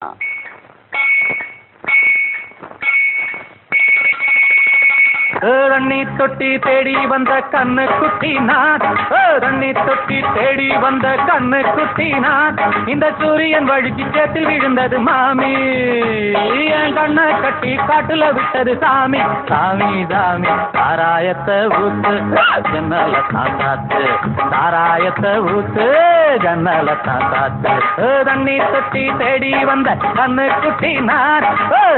Uh. தண்ணி தொட்டி தேடி வந்த கண்ணு குட்டி தண்ணி தொட்டி தேடி வந்த கண்ணு குட்டி இந்த சூரியன் வழுக்கி சேத்தில் விழுந்தது மாமி. என் கண்ணை கட்டி காட்டுல விட்டது சாமி. சாமி சாமி தாராயத்தை ஊத்து ஜன்னல தாத்தாத்து தாராயத்தை ஊத்து ஜன்னல தாத்தாத்து தண்ணி தொட்டி தேடி வந்த கண்ணு குட்டி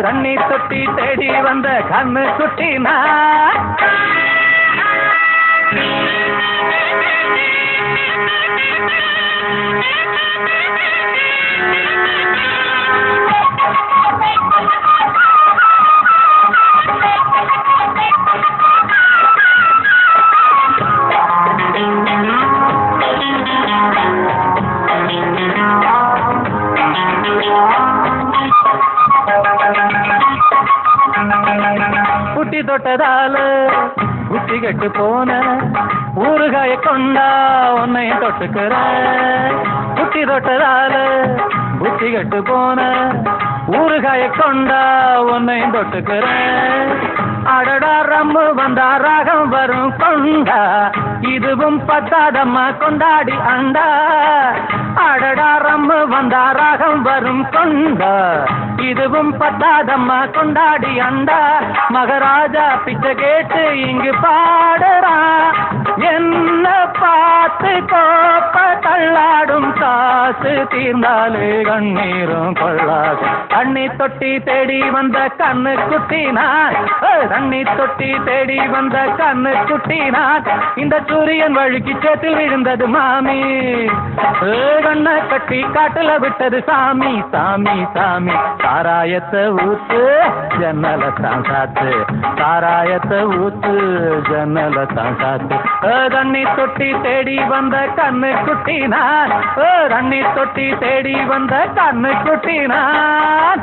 தண்ணி தொட்டி தேடி வந்த கண்ணு குட்டி Thank you. நான் புட்டி தொட்டதால புத்தி கெட்டு போன ஊறுகாய கொண்டா உன்னையும் தொட்டுக்கிற. புத்தி தொட்டதால புத்தி கெட்டு போன ஊறுகாய கொண்டா உன்னையும் தொட்டுக்கிற. அடடா ரம்மு வந்தா ராகம் வரும் கொண்டா. இதுவும் பத்தாதம்மா கொண்டாடி அண்டா. அடடா வந்தா ராகம் வரும் கொண்டா இதுவும் பத்தாதம்மா கொண்டாடி அண்டா. மகராஜா பிச்சை கேட்டு இங்கு பாடுறா. என்ன பார்த்து கோப்ப தள்ளாடும் காசு தீர்ந்தாலே கண்ணீரும் கொள்ளாது. தண்ணி தொட்டி தேடி வந்த கண்ணு குட்டி தண்ணி தொட்டி தேடி வந்த கண்ணு குட்டி நான் இந்த சூரியன் வழுக்கி சேத்தில் விழுந்தது மாமி. ஏ, கண்ணை கட்டி காட்டுல விட்டது சாமி. சாமி சாமி சாராயத்தை ஊத்து ஜன்னல தான் காத்து சாராயத்தை ஊத்து ஜன்னல தான் காத்து தண்ணி தொட்டி தேடி வந்த கண்ணு குட்டி நான் தண்ணி தொட்டி தேடி வந்த கண்ணு குட்டி நான்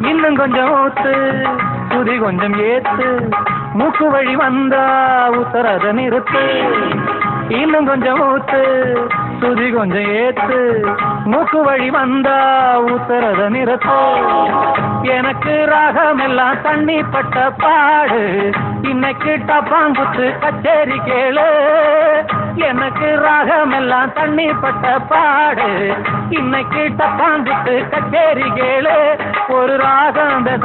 இன்னும் கொஞ்சம் ஊத்து சுதி கொஞ்சம் ஏத்து. மூக்கு வழி வந்தா உத்தரத நிறுத்து. இன்னும் கொஞ்சம் ஊத்து சுதி கொஞ்சம் ஏத்து. மூக்கு வழி வந்தா உத்தரத நிறுத்து. எனக்கு ராகம் எல்லாம் தண்ணி பட்ட பாடு. இன்னைக்கு டப்பாங்குத்து கச்சேரி கேளு. எனக்கு ராகம் எல்லாம் தண்ணி பட்ட பாடு. இன்னைக்கு டப்பாங்குத்து கச்சேரி கேளு. ஒரு ராகம் தச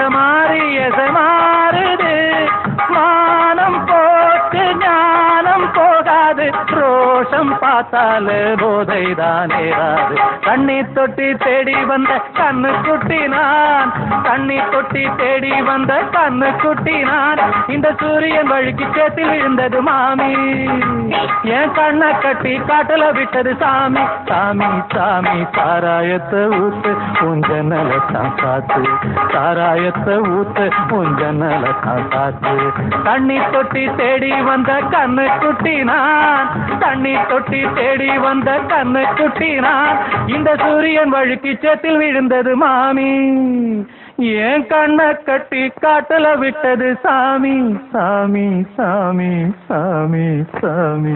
எசமாறுது. மானம் போட்டு ஞானம் போகாது. ரோ சந்தோஷம் பார்த்தாலே போதை தானே ராது. கண்ணி தொட்டி தேடி வந்த கண்ணு குட்டி நான் கண்ணி தொட்டி தேடி வந்த கண்ணு குட்டி நான் இந்த சூரியன் வழுக்கி சேத்தில் விழுந்தது மாமி. என் கண்ணை கட்டி காட்டுல விட்டது சாமி. சாமி சாமி சாராயத்தை ஊத்து உஞ்சனல தான் காத்து. சாராயத்தை ஊத்து உஞ்சனல தான் காத்து. தண்ணி தொட்டி தேடி வந்த கண்ணு குட்டி நான் தண்ணி தொட்டி தேடி வந்த கண்ணு குட்டி நான் இந்த சூரியன் வழுக்கி சேத்தில் விழுந்தது மாமி. என் கண்ணை கட்டி காட்டுல விட்டது சாமி. சாமி சாமி சாமி சாமி.